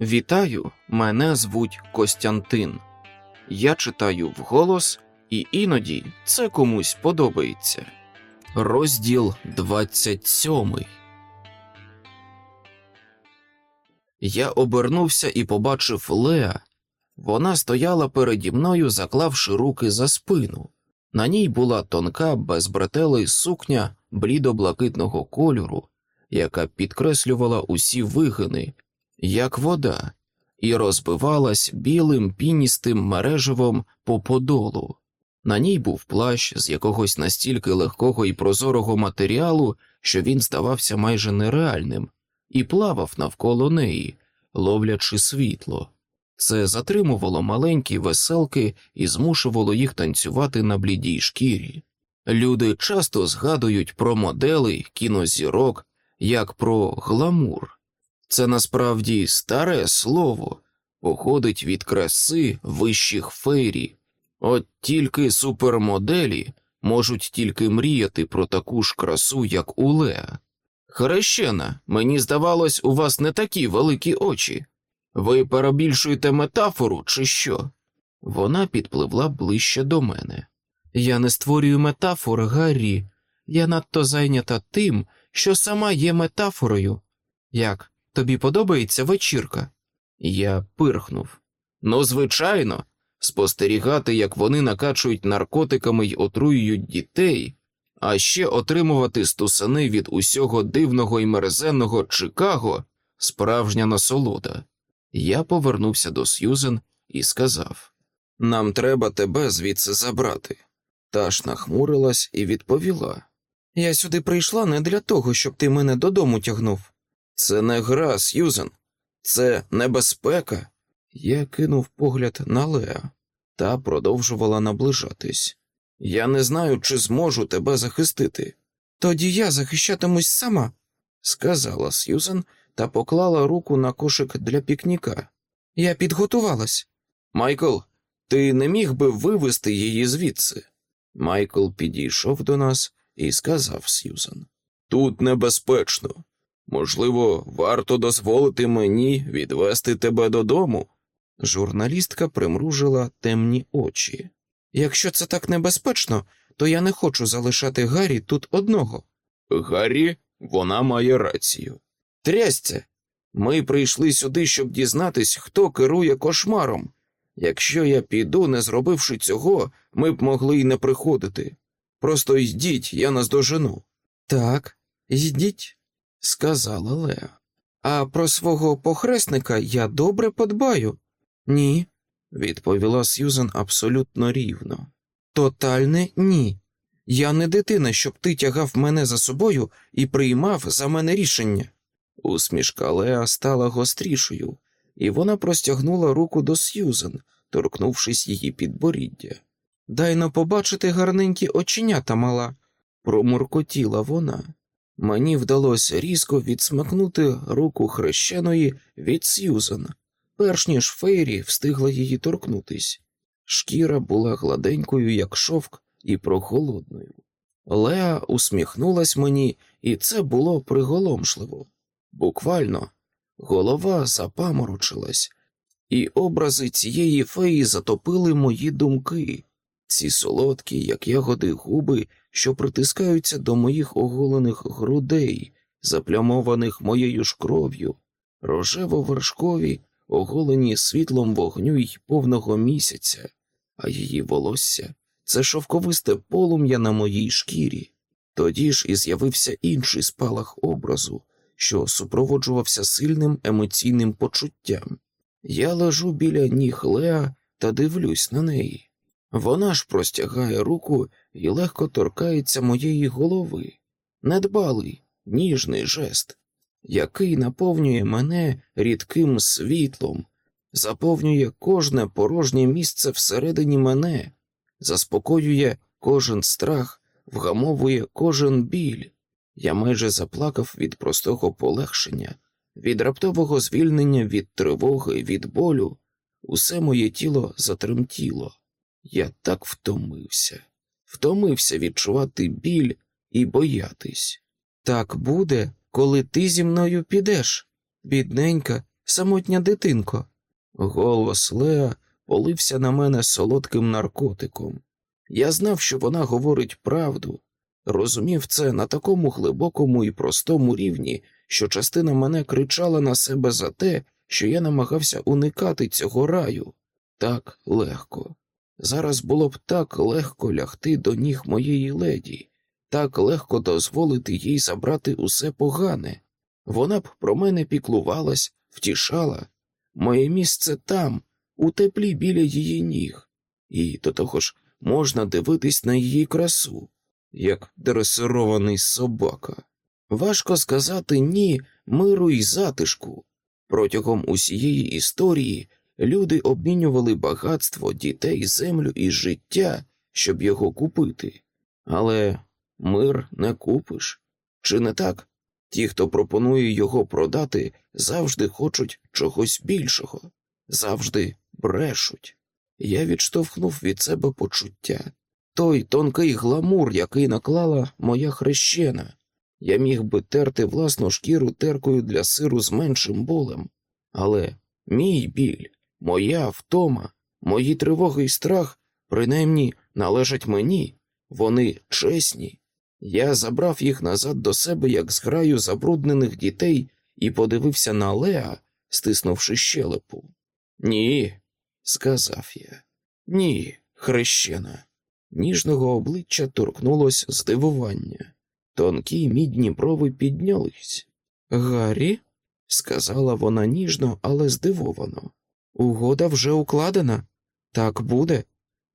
Вітаю, мене звуть Костянтин. Я читаю вголос, і іноді це комусь подобається. Розділ 27 Я обернувся і побачив Леа. Вона стояла переді мною, заклавши руки за спину. На ній була тонка, безбретелий сукня блідо-блакитного кольору, яка підкреслювала усі вигини, як вода, і розбивалась білим піністим мереживом по подолу. На ній був плащ з якогось настільки легкого і прозорого матеріалу, що він здавався майже нереальним, і плавав навколо неї, ловлячи світло. Це затримувало маленькі веселки і змушувало їх танцювати на блідій шкірі. Люди часто згадують про модели кінозірок як про гламур. Це насправді старе слово, походить від краси вищих фейрі. От тільки супермоделі можуть тільки мріяти про таку ж красу, як у Леа. Хрещена, мені здавалось, у вас не такі великі очі. Ви перебільшуєте метафору, чи що? Вона підпливла ближче до мене. Я не створюю метафор, Гаррі. Я надто зайнята тим, що сама є метафорою. Як тобі подобається вечірка? Я пирхнув. Ну, звичайно, спостерігати, як вони накачують наркотиками й отруюють дітей, а ще отримувати стусани від усього дивного і мерзенного Чикаго справжня насолода. Я повернувся до Сьюзен і сказав: Нам треба тебе звідси забрати. Та ж нахмурилась і відповіла: Я сюди прийшла не для того, щоб ти мене додому тягнув. Це не гра, Сьюзен, це небезпека. Я кинув погляд на Леа та продовжувала наближатись. Я не знаю, чи зможу тебе захистити. Тоді я захищатимусь сама, сказала Сьюзен та поклала руку на кошик для пікніка. Я підготувалась. Майкл, ти не міг би вивести її звідси? Майкл підійшов до нас і сказав Сьюзен. Тут небезпечно. Можливо, варто дозволити мені відвести тебе додому. Журналістка примружила темні очі. Якщо це так небезпечно, то я не хочу залишати Гаррі тут одного. Гаррі, вона має рацію. Трясця, ми прийшли сюди, щоб дізнатись, хто керує кошмаром. Якщо я піду, не зробивши цього, ми б могли й не приходити. Просто йдіть, я наздожену. Так, йдіть, сказала Леа. А про свого похресника я добре подбаю. Ні, відповіла Сьюзен абсолютно рівно. Тотальне ні. Я не дитина, щоб ти тягав мене за собою і приймав за мене рішення. Усмішка Леа стала гострішою, і вона простягнула руку до Сьюзен, торкнувшись її підборіддя. Дай но побачити гарненькі оченята мала, промуркотіла вона. Мені вдалося різко відсмакнути руку хрещеної від Сьюзен, перш ніж Фейрі встигла її торкнутись. Шкіра була гладенькою, як шовк, і прохолодною. Леа усміхнулась мені, і це було приголомшливо. Буквально голова запаморочилась, і образи цієї феї затопили мої думки, ці солодкі, як ягоди губи, що притискаються до моїх оголених грудей, заплямованих моєю ж кров'ю, рожево-вершкові, оголені світлом вогню й повного місяця, а її волосся це шовковисте полум'я на моїй шкірі. Тоді ж і з'явився інший спалах образу, що супроводжувався сильним емоційним почуттям. Я лежу біля ніг Леа та дивлюсь на неї. Вона ж простягає руку і легко торкається моєї голови, недбалий, ніжний жест, який наповнює мене рідким світлом, заповнює кожне порожнє місце всередині мене, заспокоює кожен страх, вгамовує кожен біль. Я майже заплакав від простого полегшення, від раптового звільнення від тривоги, від болю. Усе моє тіло затремтіло. Я так втомився, втомився відчувати біль і боятись. Так буде, коли ти зі мною підеш, бідненька, самотня дитинко. Голос Леа полився на мене солодким наркотиком. Я знав, що вона говорить правду, розумів це на такому глибокому і простому рівні, що частина мене кричала на себе за те, що я намагався уникати цього раю. Так легко. Зараз було б так легко лягти до ніг моєї леді, так легко дозволити їй забрати усе погане. Вона б про мене піклувалась, втішала. Моє місце там, у теплі біля її ніг, і до того ж можна дивитись на її красу, як дресирований собака. Важко сказати ні миру і затишку. Протягом усієї історії люди обмінювали багатство дітей, землю і життя, щоб його купити. Але мир не купиш. Чи не так? Ті, хто пропонує його продати, завжди хочуть чогось більшого, завжди брешуть. Я відштовхнув від себе почуття. Той тонкий гламур, який наклала моя хрещена. Я міг би терти власну шкіру теркою для сиру з меншим болем, але мій біль, моя втома, мої тривоги і страх, принаймні, належать мені, вони чесні. Я забрав їх назад до себе, як зграю забруднених дітей, і подивився на Леа, стиснувши щелепу. Ні, сказав я. Ні, хрещена. Ніжного обличчя торкнулось здивування. Тонкі мідні брови піднялись. Гаррі, сказала вона ніжно, але здивовано. Угода вже укладена. Так буде.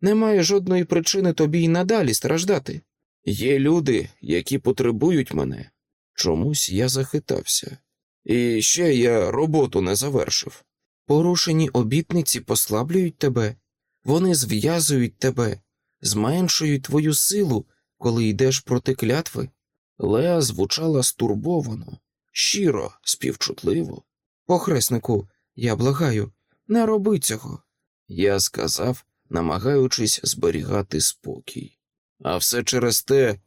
Немає жодної причини тобі й надалі страждати. Є люди, які потребують мене. Чомусь я захитався. І ще я роботу не завершив. Порушені обітниці послаблюють тебе, вони зв'язують тебе, зменшують твою силу, коли йдеш проти клятви. Леа звучала стурбовано, щиро, співчутливо. Похреснику, я благаю, не роби цього, я сказав, намагаючись зберігати спокій. А все через те,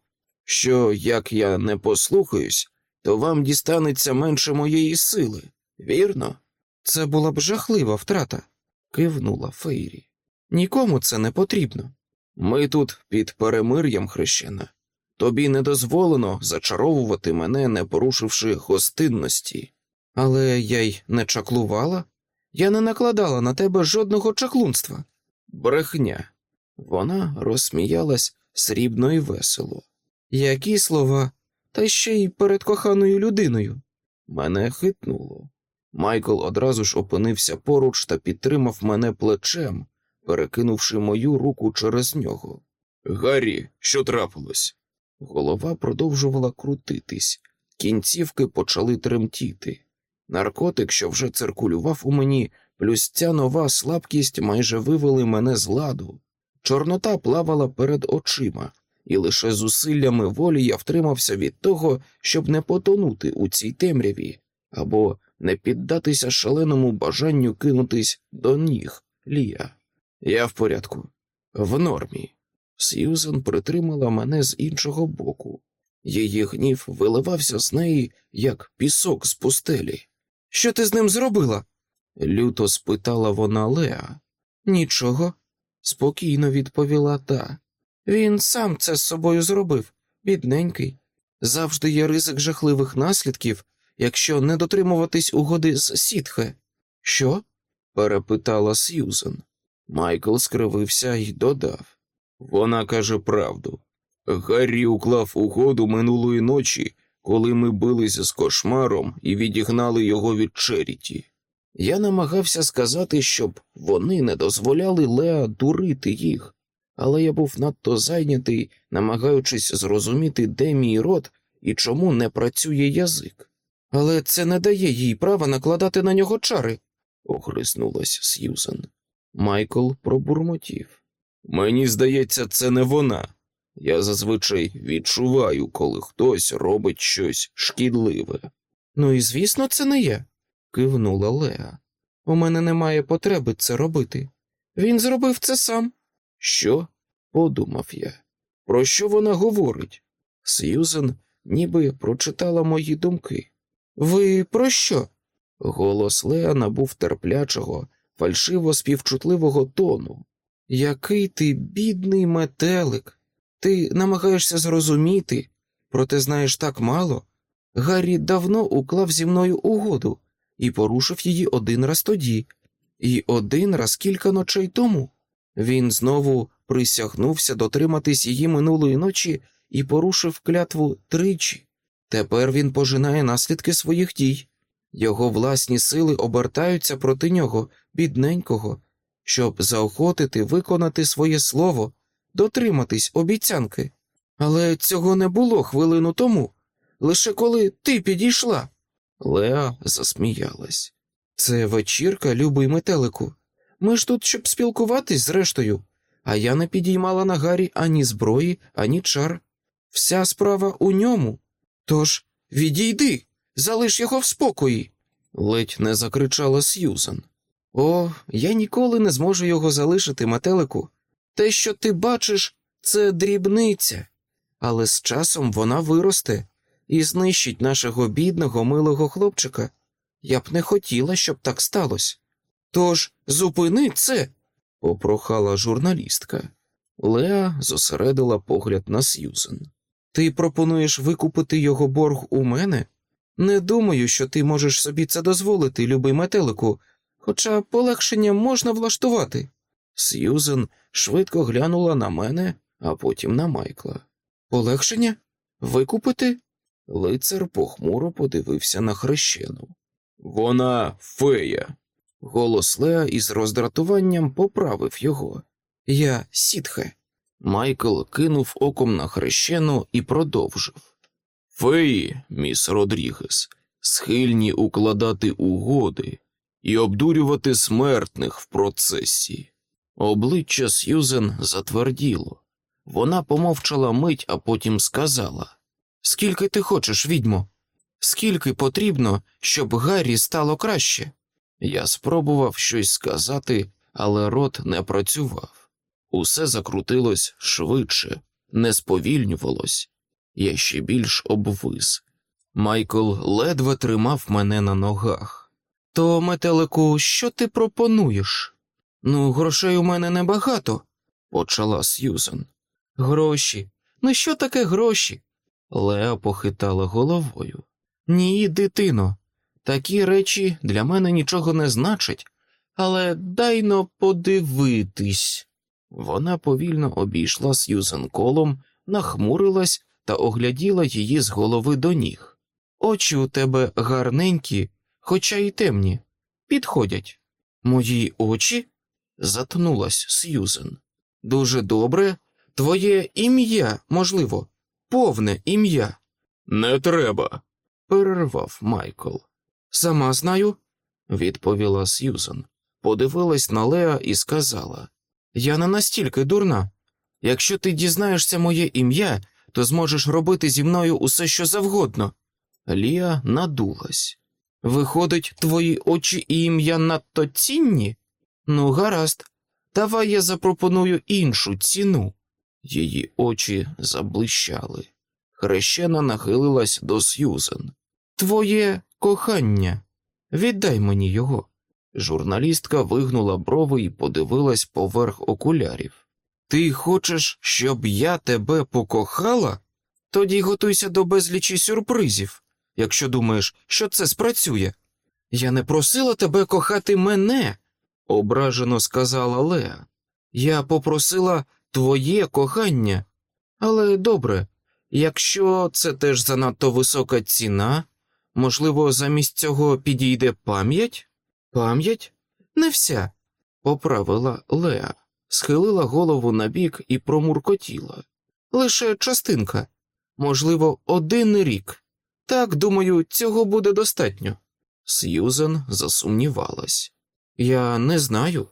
що як я не послухаюсь, то вам дістанеться менше моєї сили, вірно? Це була б жахлива втрата, кивнула Фейрі. Нікому це не потрібно. Ми тут під перемир'ям хрещена. Тобі не дозволено зачаровувати мене, не порушивши гостинності. Але я й не чаклувала, я не накладала на тебе жодного чаклунства. Брехня. Вона розсміялась срібно і весело. Які слова, та ще й перед коханою людиною. Мене хитнуло. Майкл одразу ж опинився поруч та підтримав мене плечем, перекинувши мою руку через нього. Гаррі, що трапилось? Голова продовжувала крутитись, кінцівки почали тремтіти. Наркотик, що вже циркулював у мені, плюс ця нова слабкість майже вивели мене з ладу. Чорнота плавала перед очима, і лише зусиллями волі я втримався від того, щоб не потонути у цій темряві або не піддатися шаленому бажанню кинутись до ніг Лія. Я в порядку, в нормі. Сьюзен притримала мене з іншого боку. Її гнів виливався з неї, як пісок з пустелі. Що ти з ним зробила? люто спитала вона Леа. Нічого, спокійно відповіла та. Він сам це з собою зробив, бідненький. Завжди є ризик жахливих наслідків, якщо не дотримуватись угоди з сітхе. Що? перепитала Сьюзен. Майкл скривився і додав. Вона каже правду. Гаррі уклав угоду минулої ночі, коли ми билися з кошмаром і відігнали його від Черіті. Я намагався сказати, щоб вони не дозволяли Леа дурити їх, але я був надто зайнятий, намагаючись зрозуміти, де мій рот і чому не працює язик. Але це не дає їй права накладати на нього чари, огризнулась Сьюзен. Майкл пробурмотів. Мені здається, це не вона. Я зазвичай відчуваю, коли хтось робить щось шкідливе. Ну і звісно, це не я, кивнула Леа. У мене немає потреби це робити. Він зробив це сам. Що? подумав я. Про що вона говорить? Сьюзен ніби прочитала мої думки. Ви про що? Голос Леа набув терплячого, фальшиво співчутливого тону. Який ти бідний метелик. Ти намагаєшся зрозуміти, проте знаєш так мало. Гаррі давно уклав зі мною угоду і порушив її один раз тоді, і один раз кілька ночей тому. Він знову присягнувся дотриматись її минулої ночі і порушив клятву тричі. Тепер він пожинає наслідки своїх дій. Його власні сили обертаються проти нього, бідненького, щоб заохотити виконати своє слово, дотриматись обіцянки. Але цього не було хвилину тому, лише коли ти підійшла. Леа засміялась. Це вечірка, любий метелику. Ми ж тут, щоб спілкуватись з рештою, а я не підіймала на Гаррі ані зброї, ані чар. Вся справа у ньому. Тож відійди, залиш його в спокої. ледь не закричала Сьюзан. О, я ніколи не зможу його залишити, метелику. Те, що ти бачиш, це дрібниця, але з часом вона виросте і знищить нашого бідного, милого хлопчика. Я б не хотіла, щоб так сталося. Тож зупини це, попрохала журналістка. Леа зосередила погляд на Сьюзен. Ти пропонуєш викупити його борг у мене? Не думаю, що ти можеш собі це дозволити, любий метелику, хоча полегшення можна влаштувати. Сьюзен швидко глянула на мене, а потім на Майкла. Полегшення? Викупити? Лицар похмуро подивився на хрещену. Вона фея. Голос Леа із роздратуванням поправив його. Я сітхе. Майкл кинув оком на хрещену і продовжив. Феї, міс Родрігес, схильні укладати угоди і обдурювати смертних в процесі. Обличчя Сьюзен затверділо. Вона помовчала мить, а потім сказала Скільки ти хочеш, відьмо? Скільки потрібно, щоб Гаррі стало краще? Я спробував щось сказати, але рот не працював. Усе закрутилось швидше, не сповільнювалось, я ще більш обвис. Майкл ледве тримав мене на ногах. То, метелику, що ти пропонуєш? Ну, грошей у мене небагато, почала Сьюзен. Гроші. Ну, що таке гроші? Леа похитала головою. Ні, дитино, такі речі для мене нічого не значать, але дайно подивитись. Вона повільно обійшла Сьюзен колом, нахмурилась та огляділа її з голови до ніг. Очі у тебе гарненькі, хоча й темні, підходять. Мої очі? Затнулась Сьюзен. Дуже добре. Твоє ім'я, можливо, повне ім'я. Не треба, перервав Майкл. Сама знаю, відповіла Сьюзен. Подивилась на Леа і сказала: Я не настільки дурна. Якщо ти дізнаєшся моє ім'я, то зможеш робити зі мною усе, що завгодно. Лія надулась. Виходить, твої очі і ім'я надто цінні? Ну, гаразд, давай я запропоную іншу ціну. Її очі заблищали. Хрещена нахилилась до Сьюзен. Твоє кохання, віддай мені його. Журналістка вигнула брови і подивилась поверх окулярів. Ти хочеш, щоб я тебе покохала? Тоді готуйся до безлічі сюрпризів, якщо думаєш, що це спрацює. Я не просила тебе кохати мене, ображено сказала Леа. Я попросила твоє кохання. Але добре, якщо це теж занадто висока ціна, можливо, замість цього підійде пам'ять? Пам'ять? Не вся, поправила Леа, схилила голову на бік і промуркотіла. Лише частинка, можливо, один рік. Так, думаю, цього буде достатньо. Сьюзен засумнівалась. Я не знаю.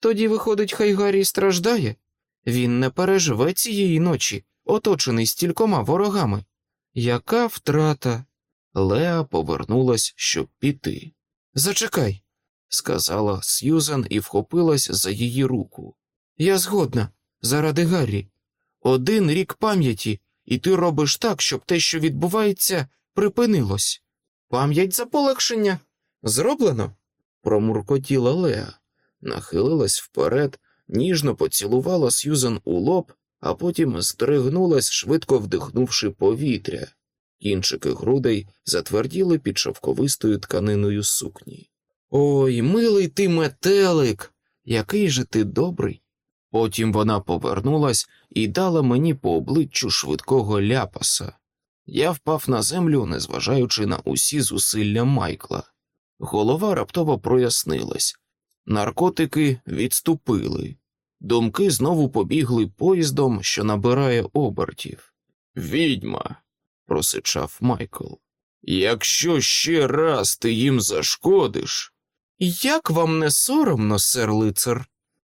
Тоді, виходить, хай Гаррі страждає. Він не переживе цієї ночі, оточений стількома ворогами. Яка втрата? Леа повернулась, щоб піти. Зачекай, сказала Сьюзан і вхопилась за її руку. Я згодна, заради Гаррі. Один рік пам'яті, і ти робиш так, щоб те, що відбувається, припинилось. Пам'ять за полегшення. Зроблено? Промуркотіла Леа, нахилилась вперед, ніжно поцілувала Сьюзан у лоб, а потім здригнулась, швидко вдихнувши повітря. Кінчики грудей затверділи під шовковистою тканиною сукні. Ой, милий ти метелик, який же ти добрий. Потім вона повернулась і дала мені по обличчю швидкого ляпаса. Я впав на землю, незважаючи на усі зусилля Майкла. Голова раптово прояснилась, наркотики відступили, думки знову побігли поїздом, що набирає обертів. Відьма, просичав Майкл. Якщо ще раз ти їм зашкодиш. Як вам не соромно, сер лицар?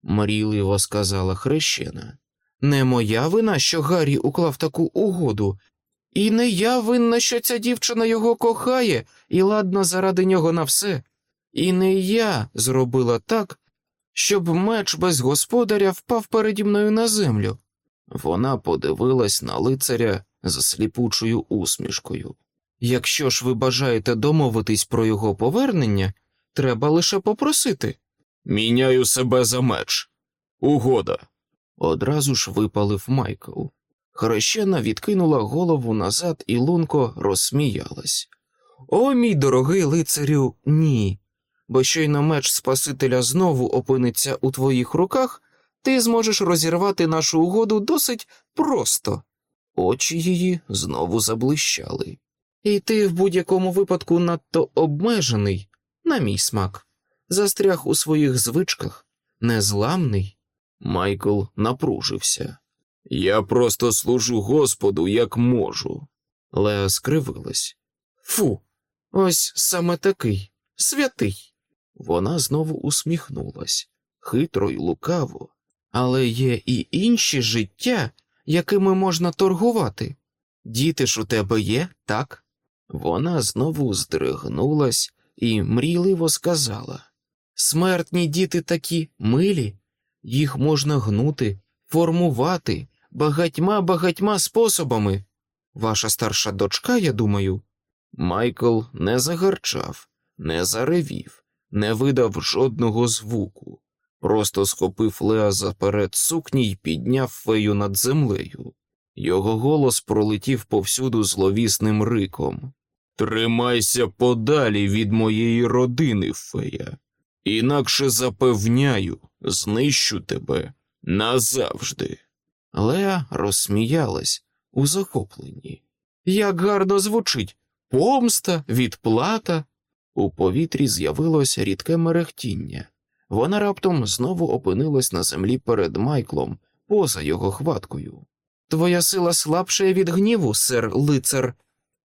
мрійливо сказала хрещена. Не моя вина, що Гаррі уклав таку угоду, і не я винна, що ця дівчина його кохає і ладна заради нього на все. І не я зробила так, щоб меч без господаря впав переді мною на землю. Вона подивилась на лицаря за сліпучою усмішкою. Якщо ж ви бажаєте домовитись про його повернення, треба лише попросити. Міняю себе за меч. Угода. Одразу ж випалив Майкл. Хрещена відкинула голову назад і лунко розсміялась. О, мій дорогий лицарю, ні. Бо щойно меч Спасителя знову опиниться у твоїх руках, ти зможеш розірвати нашу угоду досить просто. Очі її знову заблищали. І ти в будь-якому випадку надто обмежений, на мій смак, застряг у своїх звичках, незламний. Майкл напружився. Я просто служу Господу, як можу. Леа скривилась. Фу, ось саме такий, святий. Вона знову усміхнулась, хитро й лукаво, але є і інші життя, якими можна торгувати. Діти ж у тебе є, так? Вона знову здригнулась і мрійливо сказала Смертні діти такі милі, їх можна гнути, формувати багатьма багатьма способами. Ваша старша дочка, я думаю. Майкл не загарчав, не заревів, не видав жодного звуку, просто схопив Леа заперед сукні й підняв фею над землею. Його голос пролетів повсюду зловісним риком. Тримайся подалі від моєї родини, фея, інакше запевняю, знищу тебе назавжди. Леа розсміялась у захопленні. Як гарно звучить помста, відплата. У повітрі з'явилось рідке мерехтіння. Вона раптом знову опинилась на землі перед Майклом, поза його хваткою. Твоя сила слабша від гніву, сер лицар.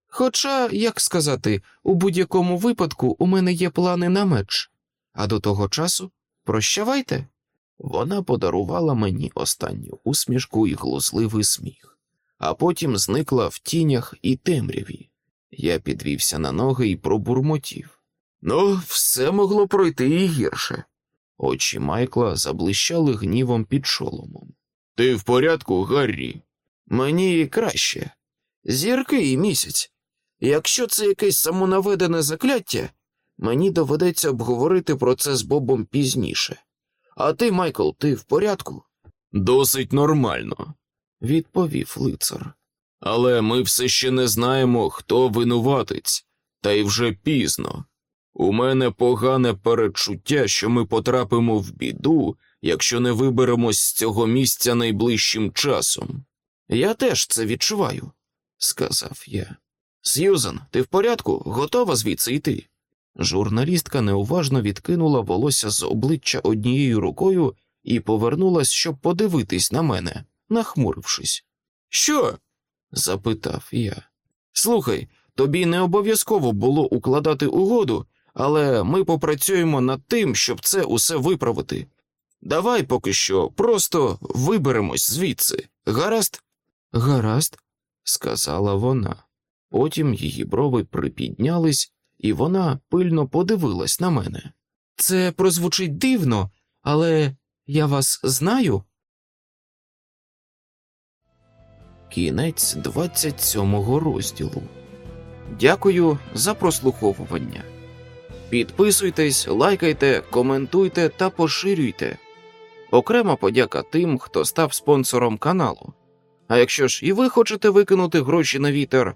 Хоча, як сказати, у будь-якому випадку у мене є плани на меч, а до того часу прощавайте. Вона подарувала мені останню усмішку і глузливий сміх, а потім зникла в тінях і темряві. Я підвівся на ноги і пробурмотів. Ну, все могло пройти і гірше. Очі Майкла заблищали гнівом під шоломом. Ти в порядку, Гаррі? Мені краще. Зірки і місяць. Якщо це якесь самонаведене закляття, мені доведеться обговорити про це з Бобом пізніше. А ти, Майкл, ти в порядку? Досить нормально, відповів лицар. Але ми все ще не знаємо, хто винуватець, та й вже пізно. У мене погане передчуття, що ми потрапимо в біду, якщо не виберемось з цього місця найближчим часом. Я теж це відчуваю, сказав я. Сьюзан, ти в порядку, готова звідси йти? Журналістка неуважно відкинула волосся з обличчя однією рукою і повернулась, щоб подивитись на мене, нахмурившись. Що? запитав я. Слухай, тобі не обов'язково було укладати угоду, але ми попрацюємо над тим, щоб це усе виправити. Давай поки що просто виберемось звідси. Гаразд? Гаразд, сказала вона. Потім її брови припіднялись і вона пильно подивилась на мене. Це прозвучить дивно, але я вас знаю. Кінець 27-го розділу. Дякую за прослуховування. Підписуйтесь, лайкайте, коментуйте та поширюйте. Окрема подяка тим, хто став спонсором каналу. А якщо ж і ви хочете викинути гроші на вітер,